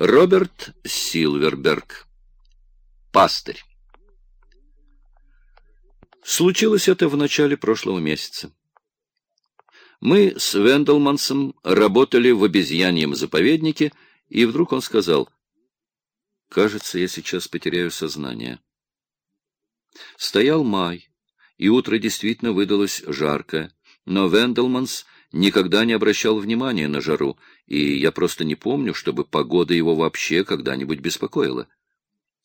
Роберт Силверберг. Пастырь. Случилось это в начале прошлого месяца. Мы с Венделмансом работали в обезьяньем заповеднике, и вдруг он сказал, «Кажется, я сейчас потеряю сознание». Стоял май, и утро действительно выдалось жаркое, но Венделманс никогда не обращал внимания на жару, и я просто не помню, чтобы погода его вообще когда-нибудь беспокоила.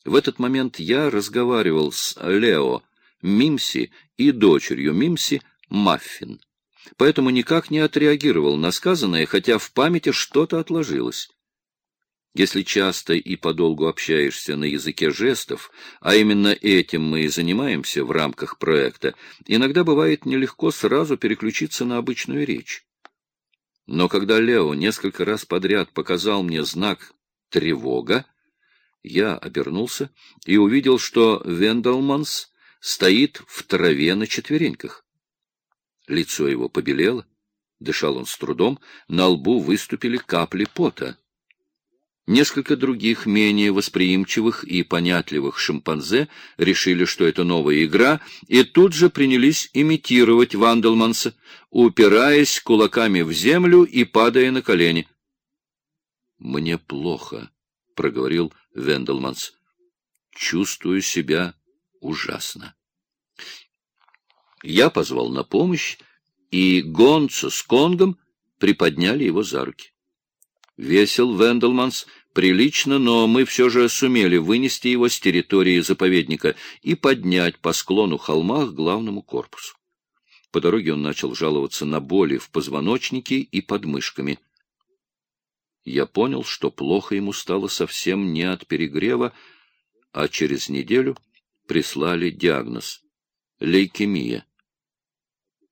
В этот момент я разговаривал с Лео, Мимси и дочерью Мимси Маффин, поэтому никак не отреагировал на сказанное, хотя в памяти что-то отложилось. Если часто и подолгу общаешься на языке жестов, а именно этим мы и занимаемся в рамках проекта, иногда бывает нелегко сразу переключиться на обычную речь. Но когда Лео несколько раз подряд показал мне знак «тревога», я обернулся и увидел, что Венделманс стоит в траве на четвереньках. Лицо его побелело, дышал он с трудом, на лбу выступили капли пота. Несколько других, менее восприимчивых и понятливых шимпанзе решили, что это новая игра, и тут же принялись имитировать Ванделманса, упираясь кулаками в землю и падая на колени. — Мне плохо, — проговорил Венделманс. — Чувствую себя ужасно. Я позвал на помощь, и Гонцо с Конгом приподняли его за руки. Весел Венделманс прилично, но мы все же сумели вынести его с территории заповедника и поднять по склону холма к главному корпусу. По дороге он начал жаловаться на боли в позвоночнике и подмышками. Я понял, что плохо ему стало совсем не от перегрева, а через неделю прислали диагноз — лейкемия.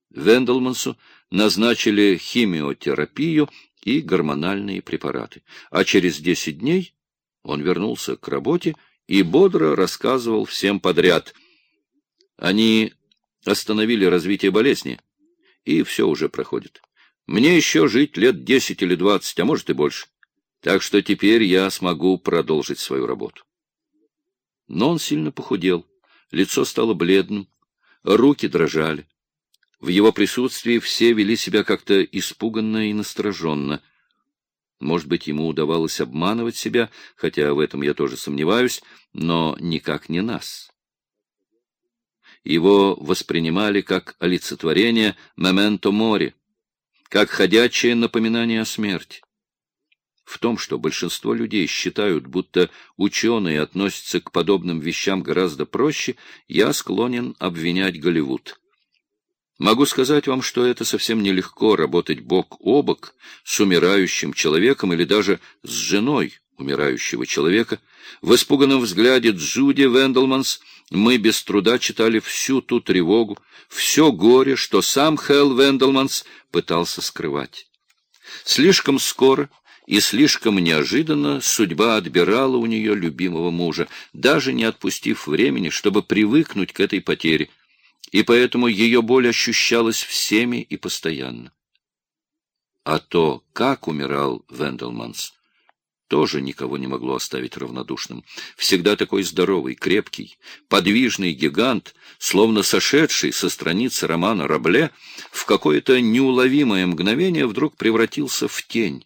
Венделмансу назначили химиотерапию и гормональные препараты. А через десять дней он вернулся к работе и бодро рассказывал всем подряд. Они остановили развитие болезни, и все уже проходит. Мне еще жить лет десять или двадцать, а может и больше. Так что теперь я смогу продолжить свою работу. Но он сильно похудел, лицо стало бледным, руки дрожали. В его присутствии все вели себя как-то испуганно и настороженно. Может быть, ему удавалось обманывать себя, хотя в этом я тоже сомневаюсь, но никак не нас. Его воспринимали как олицетворение «мементо мори», как ходячее напоминание о смерти. В том, что большинство людей считают, будто ученые относятся к подобным вещам гораздо проще, я склонен обвинять Голливуд. Могу сказать вам, что это совсем нелегко работать бок о бок с умирающим человеком или даже с женой умирающего человека. В испуганном взгляде Джуди Венделманс мы без труда читали всю ту тревогу, все горе, что сам Хелл Венделманс пытался скрывать. Слишком скоро и слишком неожиданно судьба отбирала у нее любимого мужа, даже не отпустив времени, чтобы привыкнуть к этой потере и поэтому ее боль ощущалась всеми и постоянно. А то, как умирал Венделманс, тоже никого не могло оставить равнодушным. Всегда такой здоровый, крепкий, подвижный гигант, словно сошедший со страницы романа Рабле, в какое-то неуловимое мгновение вдруг превратился в тень.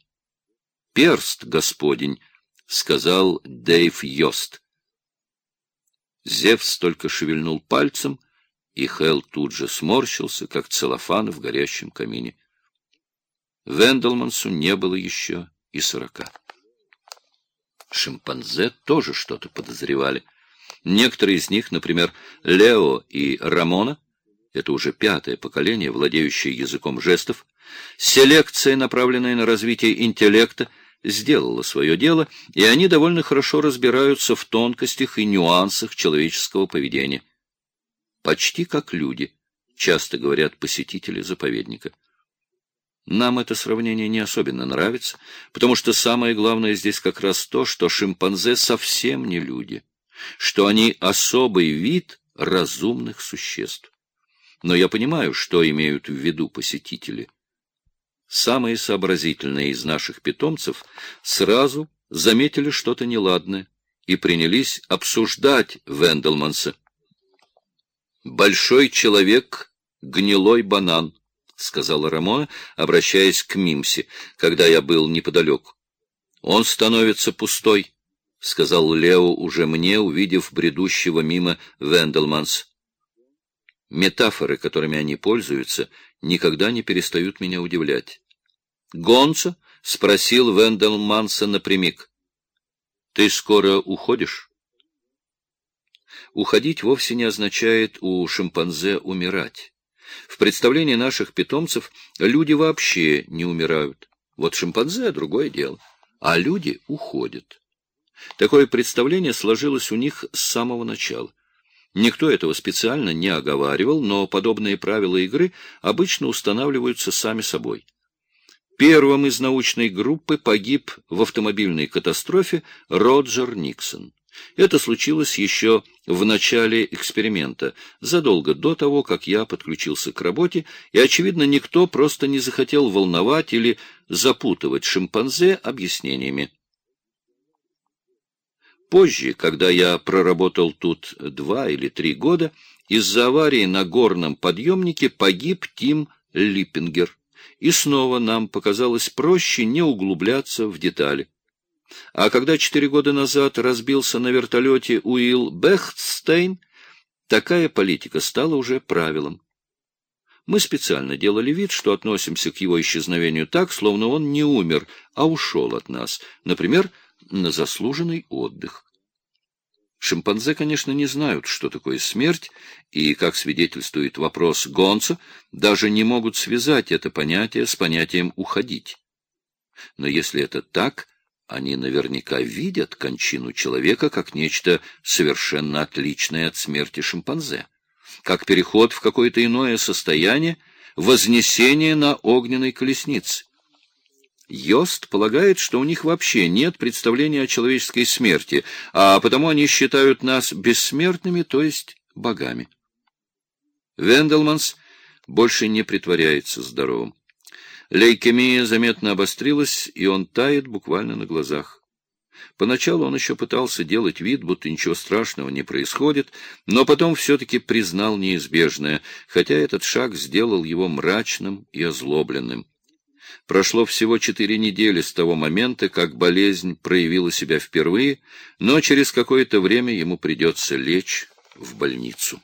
«Перст, господень!» — сказал Дэйв Йост. Зевс только шевельнул пальцем — и Хелл тут же сморщился, как целлофан в горящем камине. Венделмансу не было еще и сорока. Шимпанзе тоже что-то подозревали. Некоторые из них, например, Лео и Рамона, это уже пятое поколение, владеющее языком жестов, селекция, направленная на развитие интеллекта, сделала свое дело, и они довольно хорошо разбираются в тонкостях и нюансах человеческого поведения почти как люди, часто говорят посетители заповедника. Нам это сравнение не особенно нравится, потому что самое главное здесь как раз то, что шимпанзе совсем не люди, что они особый вид разумных существ. Но я понимаю, что имеют в виду посетители. Самые сообразительные из наших питомцев сразу заметили что-то неладное и принялись обсуждать Венделманса. «Большой человек — гнилой банан», — сказала Рамона, обращаясь к Мимсе, когда я был неподалеку. «Он становится пустой», — сказал Лео уже мне, увидев бредущего мимо Венделманс. Метафоры, которыми они пользуются, никогда не перестают меня удивлять. Гонца спросил Венделманса напрямик. — Ты скоро уходишь? Уходить вовсе не означает у шимпанзе умирать. В представлении наших питомцев люди вообще не умирают. Вот шимпанзе — другое дело. А люди уходят. Такое представление сложилось у них с самого начала. Никто этого специально не оговаривал, но подобные правила игры обычно устанавливаются сами собой. Первым из научной группы погиб в автомобильной катастрофе Роджер Никсон. Это случилось еще в начале эксперимента, задолго до того, как я подключился к работе, и, очевидно, никто просто не захотел волновать или запутывать шимпанзе объяснениями. Позже, когда я проработал тут два или три года, из-за аварии на горном подъемнике погиб Тим Липпингер. И снова нам показалось проще не углубляться в детали. А когда четыре года назад разбился на вертолете Уилл Бехтстейн, такая политика стала уже правилом. Мы специально делали вид, что относимся к его исчезновению так, словно он не умер, а ушел от нас, например, на заслуженный отдых. Шимпанзе, конечно, не знают, что такое смерть, и, как свидетельствует вопрос Гонца, даже не могут связать это понятие с понятием «уходить». Но если это так, они наверняка видят кончину человека как нечто совершенно отличное от смерти шимпанзе, как переход в какое-то иное состояние, вознесение на огненной колеснице. Йост полагает, что у них вообще нет представления о человеческой смерти, а потому они считают нас бессмертными, то есть богами. Венделманс больше не притворяется здоровым. Лейкемия заметно обострилась, и он тает буквально на глазах. Поначалу он еще пытался делать вид, будто ничего страшного не происходит, но потом все-таки признал неизбежное, хотя этот шаг сделал его мрачным и озлобленным. Прошло всего четыре недели с того момента, как болезнь проявила себя впервые, но через какое-то время ему придется лечь в больницу.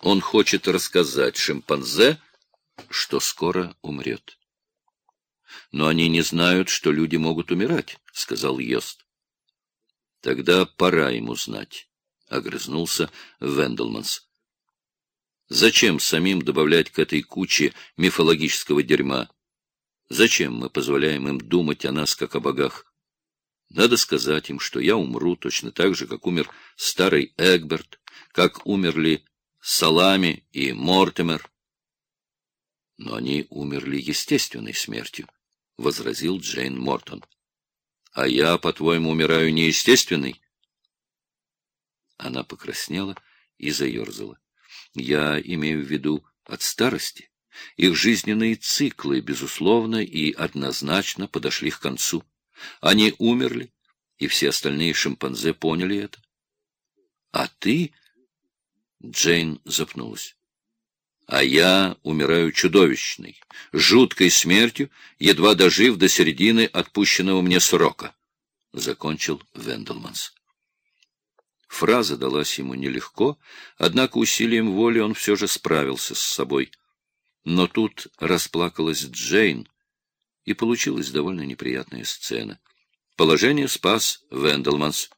Он хочет рассказать шимпанзе, что скоро умрет. «Но они не знают, что люди могут умирать», — сказал Йост. «Тогда пора ему знать», — огрызнулся Венделманс. Зачем самим добавлять к этой куче мифологического дерьма? Зачем мы позволяем им думать о нас, как о богах? Надо сказать им, что я умру точно так же, как умер старый Эгберт, как умерли Салами и Мортимер. Но они умерли естественной смертью, — возразил Джейн Мортон. — А я, по-твоему, умираю неестественной? Она покраснела и заерзала. Я имею в виду от старости. Их жизненные циклы, безусловно, и однозначно подошли к концу. Они умерли, и все остальные шимпанзе поняли это. А ты... Джейн запнулась. А я умираю чудовищной, жуткой смертью, едва дожив до середины отпущенного мне срока, — закончил Венделманс. Фраза далась ему нелегко, однако усилием воли он все же справился с собой. Но тут расплакалась Джейн, и получилась довольно неприятная сцена. Положение спас Венделманс.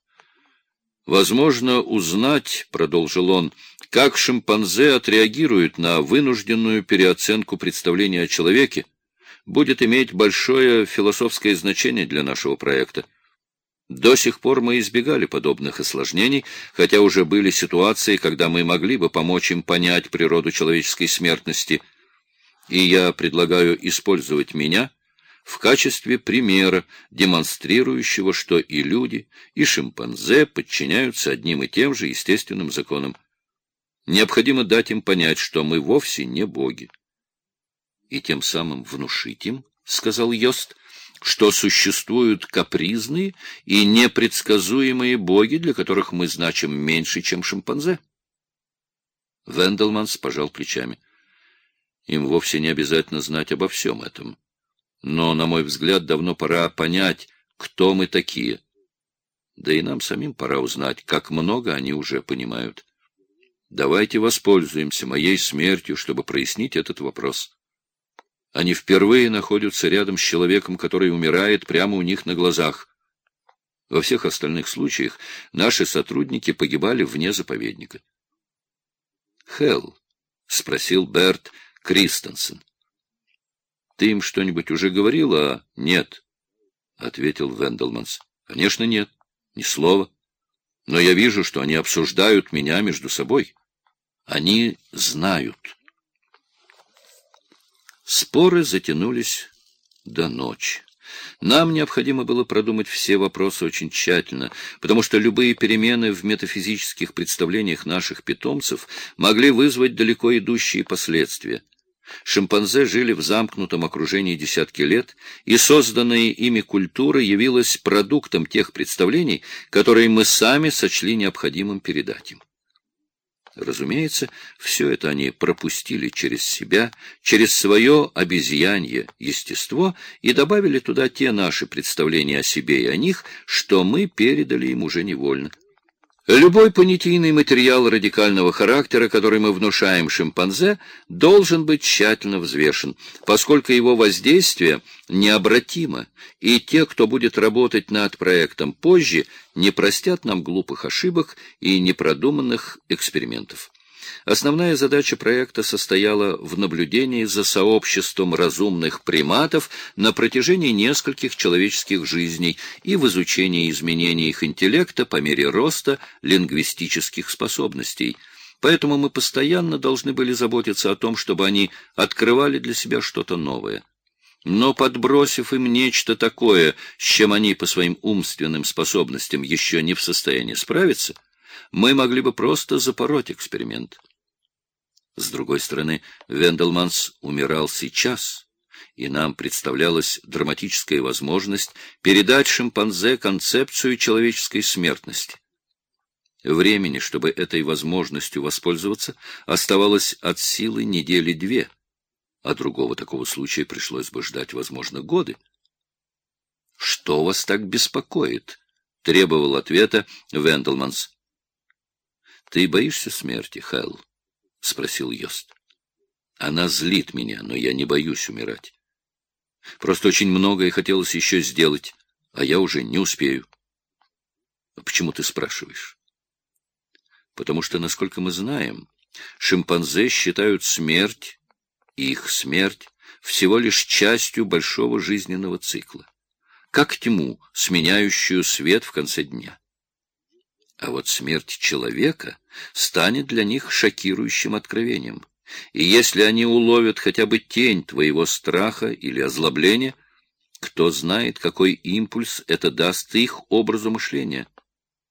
«Возможно узнать, — продолжил он, — как шимпанзе отреагируют на вынужденную переоценку представления о человеке, будет иметь большое философское значение для нашего проекта. До сих пор мы избегали подобных осложнений, хотя уже были ситуации, когда мы могли бы помочь им понять природу человеческой смертности. И я предлагаю использовать меня в качестве примера, демонстрирующего, что и люди, и шимпанзе подчиняются одним и тем же естественным законам. Необходимо дать им понять, что мы вовсе не боги. И тем самым внушить им, — сказал Йост, — что существуют капризные и непредсказуемые боги, для которых мы значим меньше, чем шимпанзе? Венделманс пожал плечами. Им вовсе не обязательно знать обо всем этом. Но, на мой взгляд, давно пора понять, кто мы такие. Да и нам самим пора узнать, как много они уже понимают. Давайте воспользуемся моей смертью, чтобы прояснить этот вопрос. Они впервые находятся рядом с человеком, который умирает прямо у них на глазах. Во всех остальных случаях наши сотрудники погибали вне заповедника. «Хелл», — спросил Берт Кристенсен, — «ты им что-нибудь уже говорила?» «Нет», — ответил Венделманс. «Конечно, нет. Ни слова. Но я вижу, что они обсуждают меня между собой. Они знают». Споры затянулись до ночи. Нам необходимо было продумать все вопросы очень тщательно, потому что любые перемены в метафизических представлениях наших питомцев могли вызвать далеко идущие последствия. Шимпанзе жили в замкнутом окружении десятки лет, и созданная ими культура явилась продуктом тех представлений, которые мы сами сочли необходимым передать им. Разумеется, все это они пропустили через себя, через свое обезьянье естество и добавили туда те наши представления о себе и о них, что мы передали им уже невольно. Любой понятийный материал радикального характера, который мы внушаем шимпанзе, должен быть тщательно взвешен, поскольку его воздействие необратимо, и те, кто будет работать над проектом позже, не простят нам глупых ошибок и непродуманных экспериментов. Основная задача проекта состояла в наблюдении за сообществом разумных приматов на протяжении нескольких человеческих жизней и в изучении изменений их интеллекта по мере роста лингвистических способностей. Поэтому мы постоянно должны были заботиться о том, чтобы они открывали для себя что-то новое. Но подбросив им нечто такое, с чем они по своим умственным способностям еще не в состоянии справиться, мы могли бы просто запороть эксперимент. С другой стороны, Венделманс умирал сейчас, и нам представлялась драматическая возможность передать шимпанзе концепцию человеческой смертности. Времени, чтобы этой возможностью воспользоваться, оставалось от силы недели две, а другого такого случая пришлось бы ждать, возможно, годы. «Что вас так беспокоит?» — требовал ответа Венделманс. «Ты боишься смерти, Хелл?» — спросил Йост. Она злит меня, но я не боюсь умирать. Просто очень многое хотелось еще сделать, а я уже не успею. А почему ты спрашиваешь? Потому что, насколько мы знаем, шимпанзе считают смерть, их смерть, всего лишь частью большого жизненного цикла, как тьму, сменяющую свет в конце дня. А вот смерть человека станет для них шокирующим откровением. И если они уловят хотя бы тень твоего страха или озлобления, кто знает, какой импульс это даст их образу мышления.